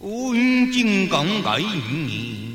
乌云金刚名